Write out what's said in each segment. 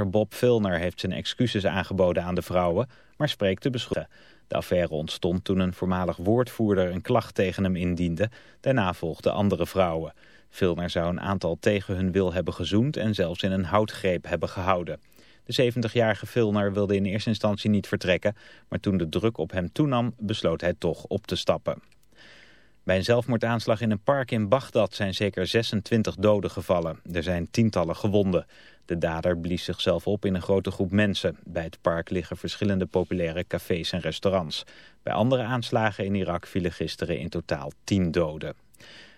Bob Vilner heeft zijn excuses aangeboden aan de vrouwen, maar spreekt de beschuldigden. De affaire ontstond toen een voormalig woordvoerder een klacht tegen hem indiende. Daarna volgden andere vrouwen. Vilner zou een aantal tegen hun wil hebben gezoend en zelfs in een houtgreep hebben gehouden. De 70-jarige Vilner wilde in eerste instantie niet vertrekken, maar toen de druk op hem toenam besloot hij toch op te stappen. Bij een zelfmoordaanslag in een park in Bagdad zijn zeker 26 doden gevallen. Er zijn tientallen gewonden. De dader blies zichzelf op in een grote groep mensen. Bij het park liggen verschillende populaire cafés en restaurants. Bij andere aanslagen in Irak vielen gisteren in totaal 10 doden.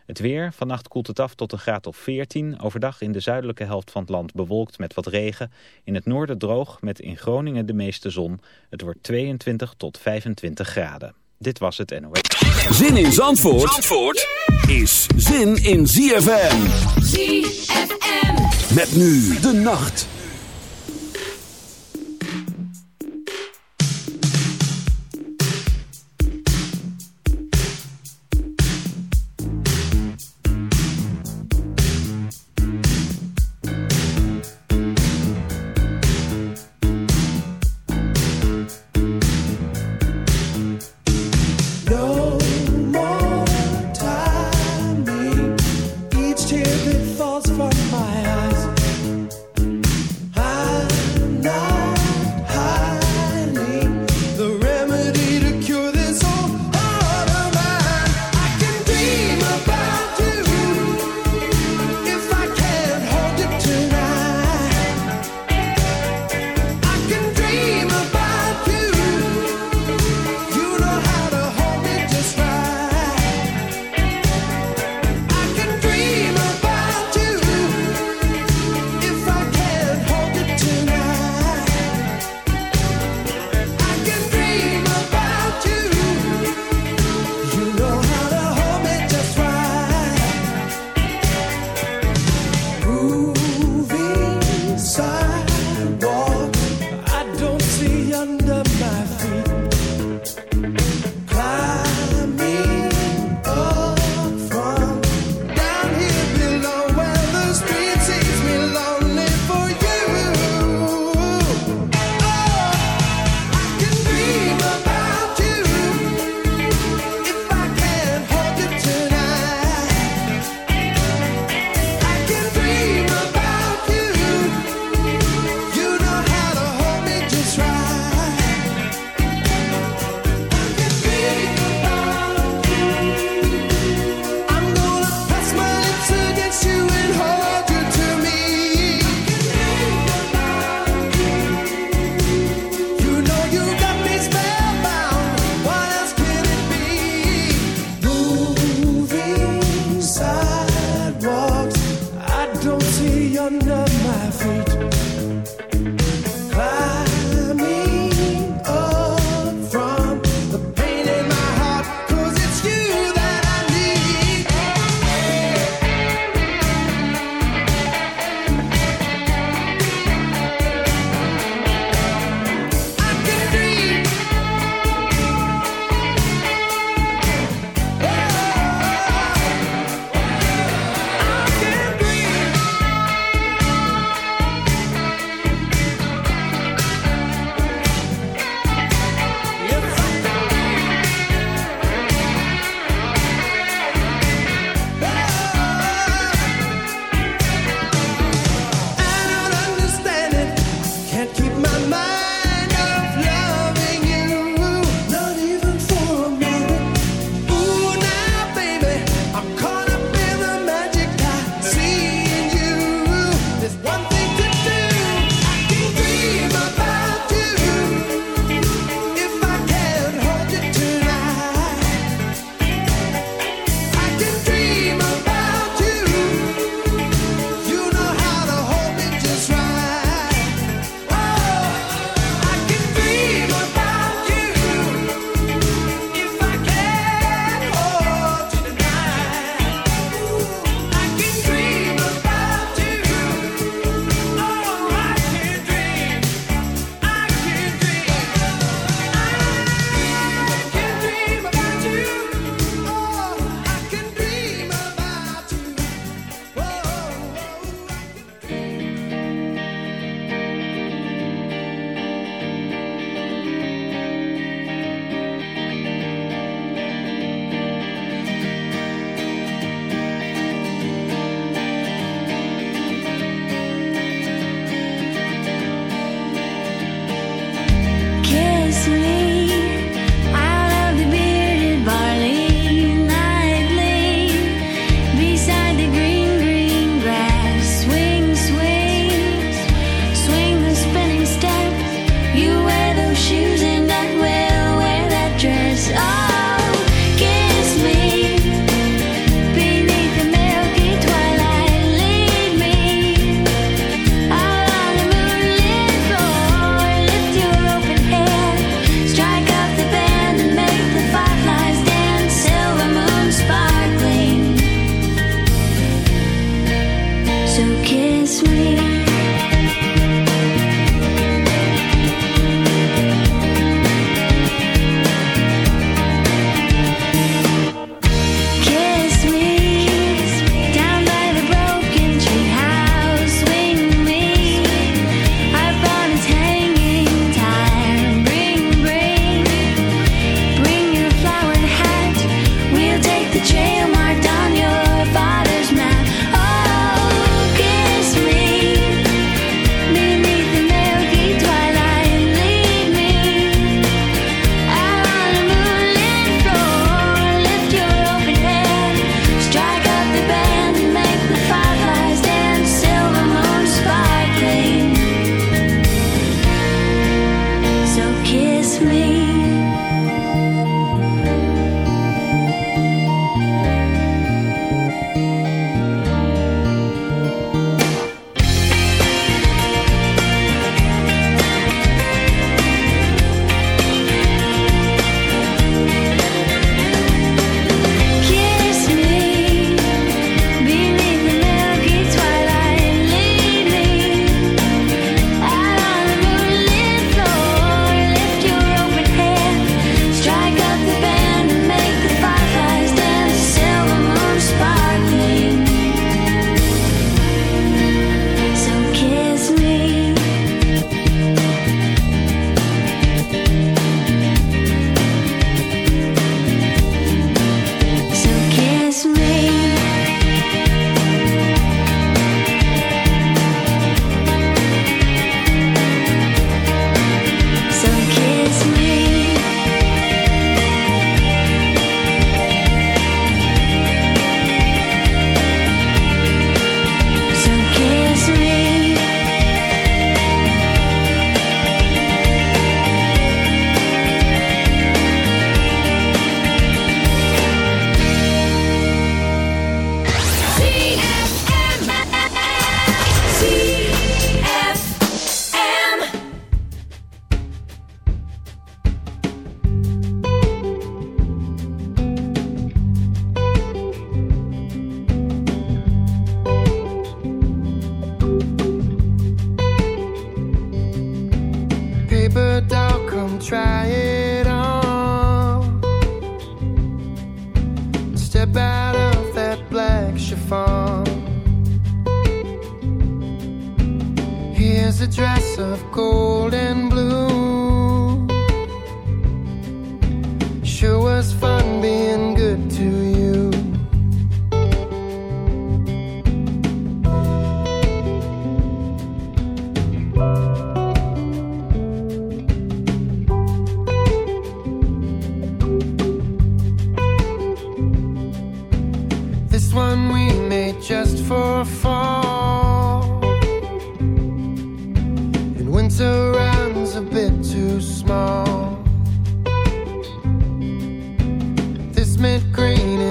Het weer, vannacht koelt het af tot een graad of 14. Overdag in de zuidelijke helft van het land bewolkt met wat regen. In het noorden droog met in Groningen de meeste zon. Het wordt 22 tot 25 graden. Dit was het NOS. Zin in Zandvoort, Zandvoort is zin in ZFM. ZFM. Met nu de nacht.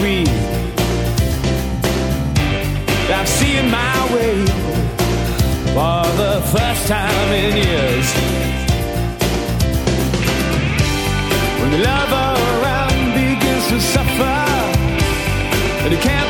sweet. I'm seeing my way for the first time in years. When the love around begins to suffer, and it can't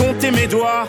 compté mes doigts.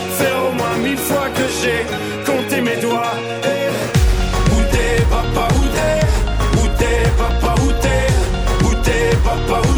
faire au moins mille fois que j'ai compté mes doigts. Eh, Où t'es papa, où t'es? Où papa, où t'es? Où t'es papa, Où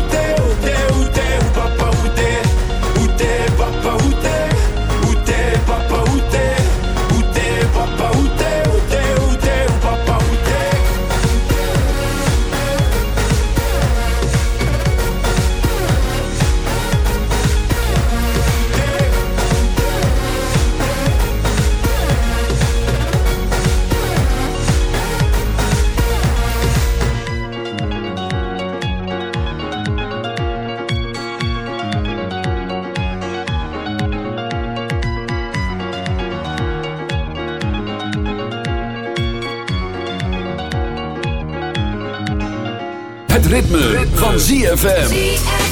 Ritme, van ZFM.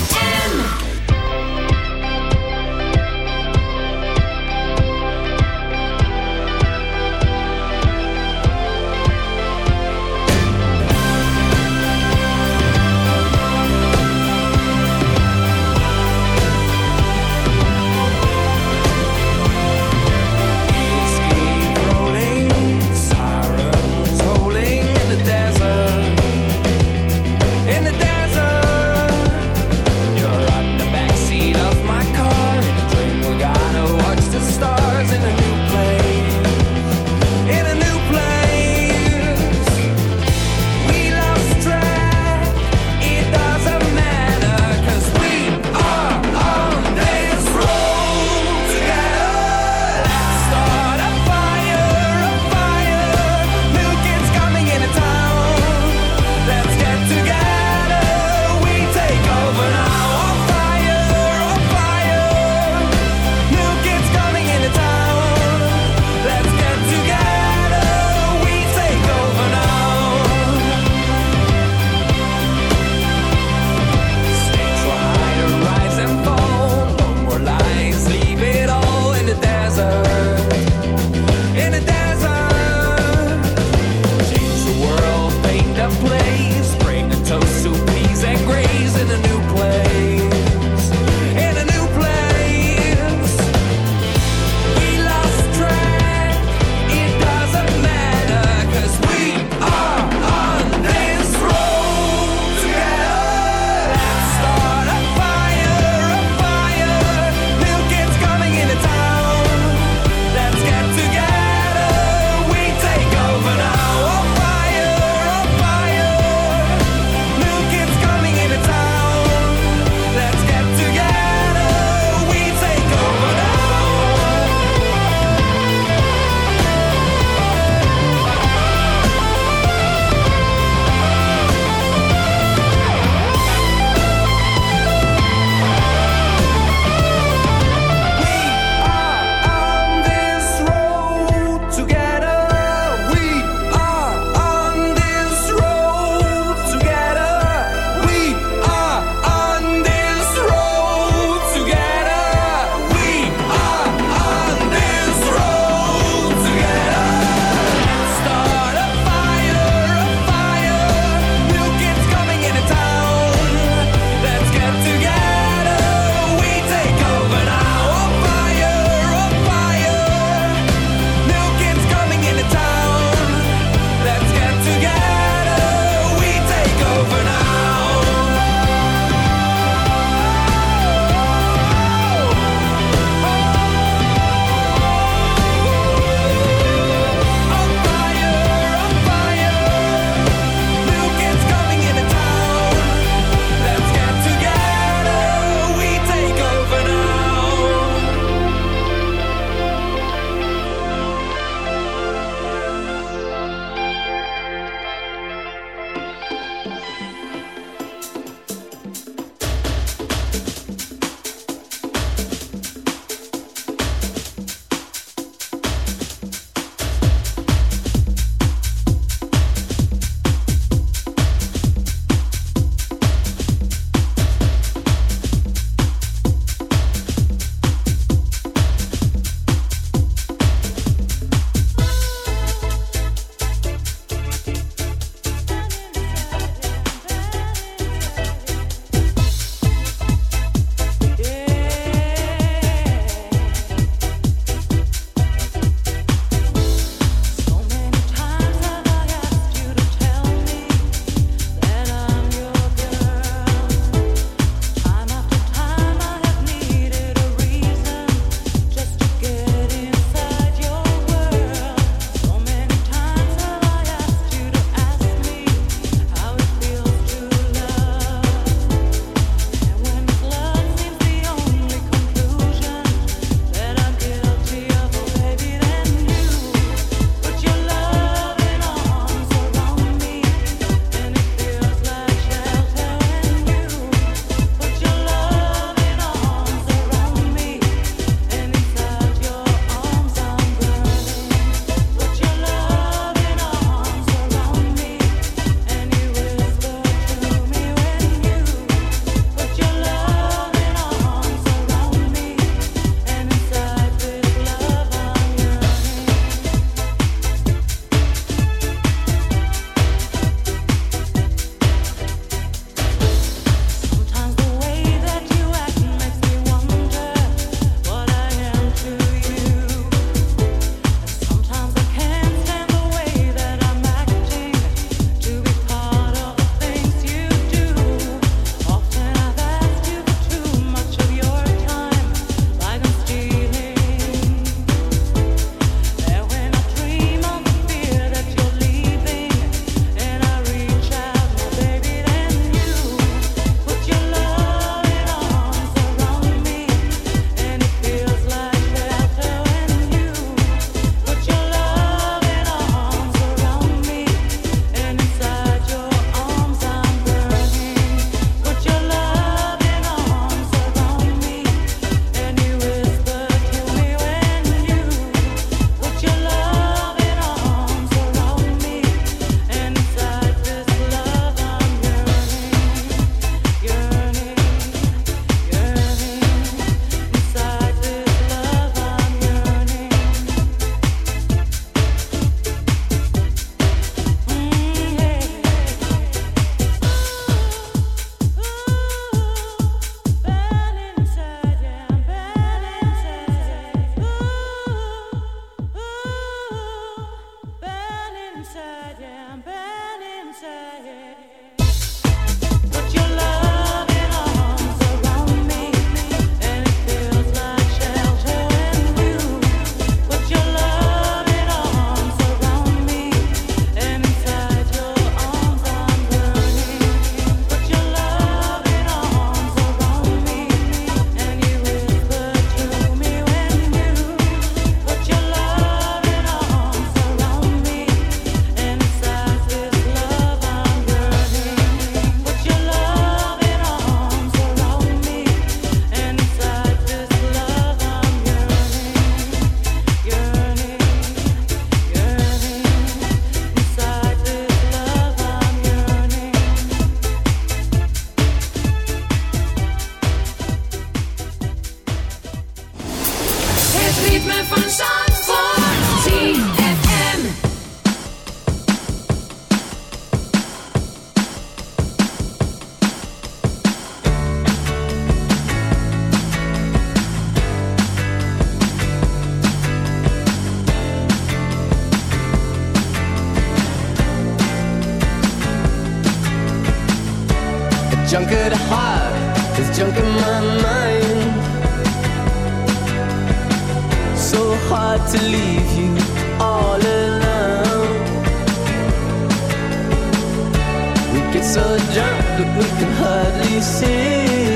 get so drunk that we can hardly see.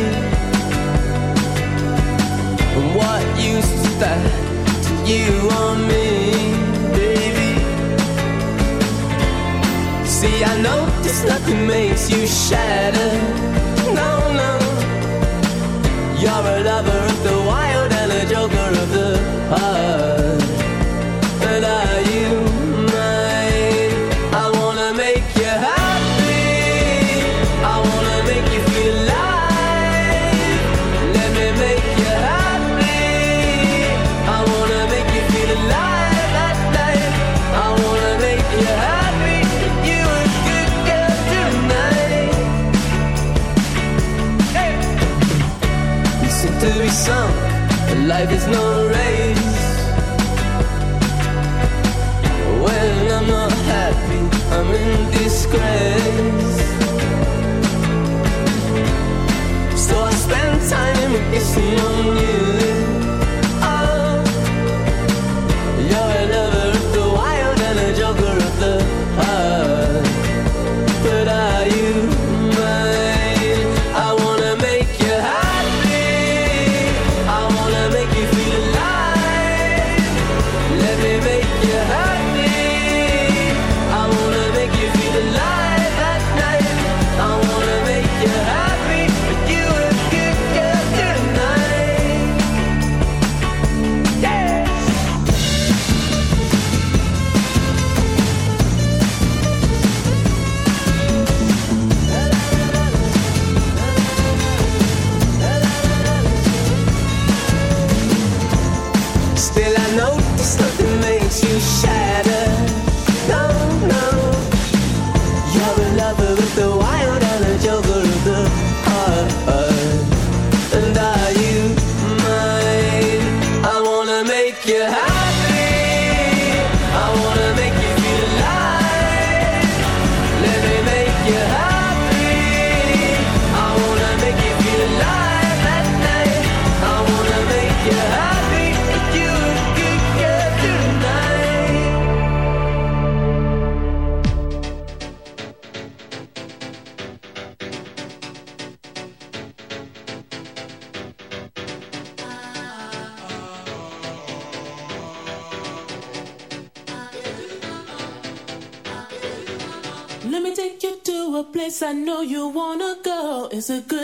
And what use is that to you or me, baby? See, I know this nothing makes you shatter. No, no, you're a lover of the Still I notice nothing makes you shy. it's a good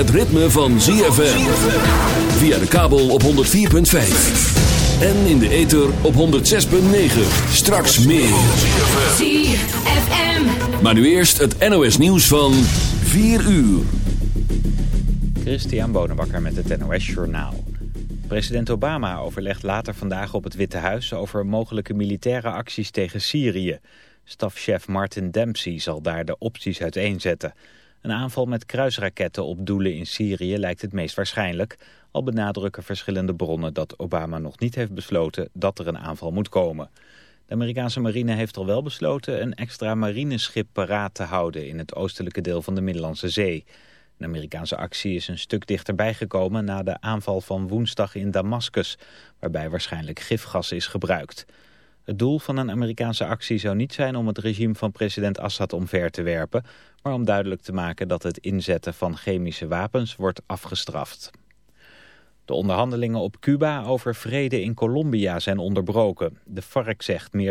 het ritme van ZFM. Via de kabel op 104.5. En in de ether op 106.9. Straks meer. ZFM. Maar nu eerst het NOS nieuws van 4 uur. Christian Bonenbakker met het NOS Journaal. President Obama overlegt later vandaag op het Witte Huis over mogelijke militaire acties tegen Syrië. Stafchef Martin Dempsey zal daar de opties uiteenzetten. Een aanval met kruisraketten op doelen in Syrië lijkt het meest waarschijnlijk. Al benadrukken verschillende bronnen dat Obama nog niet heeft besloten dat er een aanval moet komen. De Amerikaanse marine heeft al wel besloten een extra marineschip paraat te houden in het oostelijke deel van de Middellandse Zee. De Amerikaanse actie is een stuk dichterbij gekomen na de aanval van woensdag in Damascus, waarbij waarschijnlijk gifgas is gebruikt. Het doel van een Amerikaanse actie zou niet zijn om het regime van president Assad omver te werpen, maar om duidelijk te maken dat het inzetten van chemische wapens wordt afgestraft. De onderhandelingen op Cuba over vrede in Colombia zijn onderbroken. De FARC zegt meer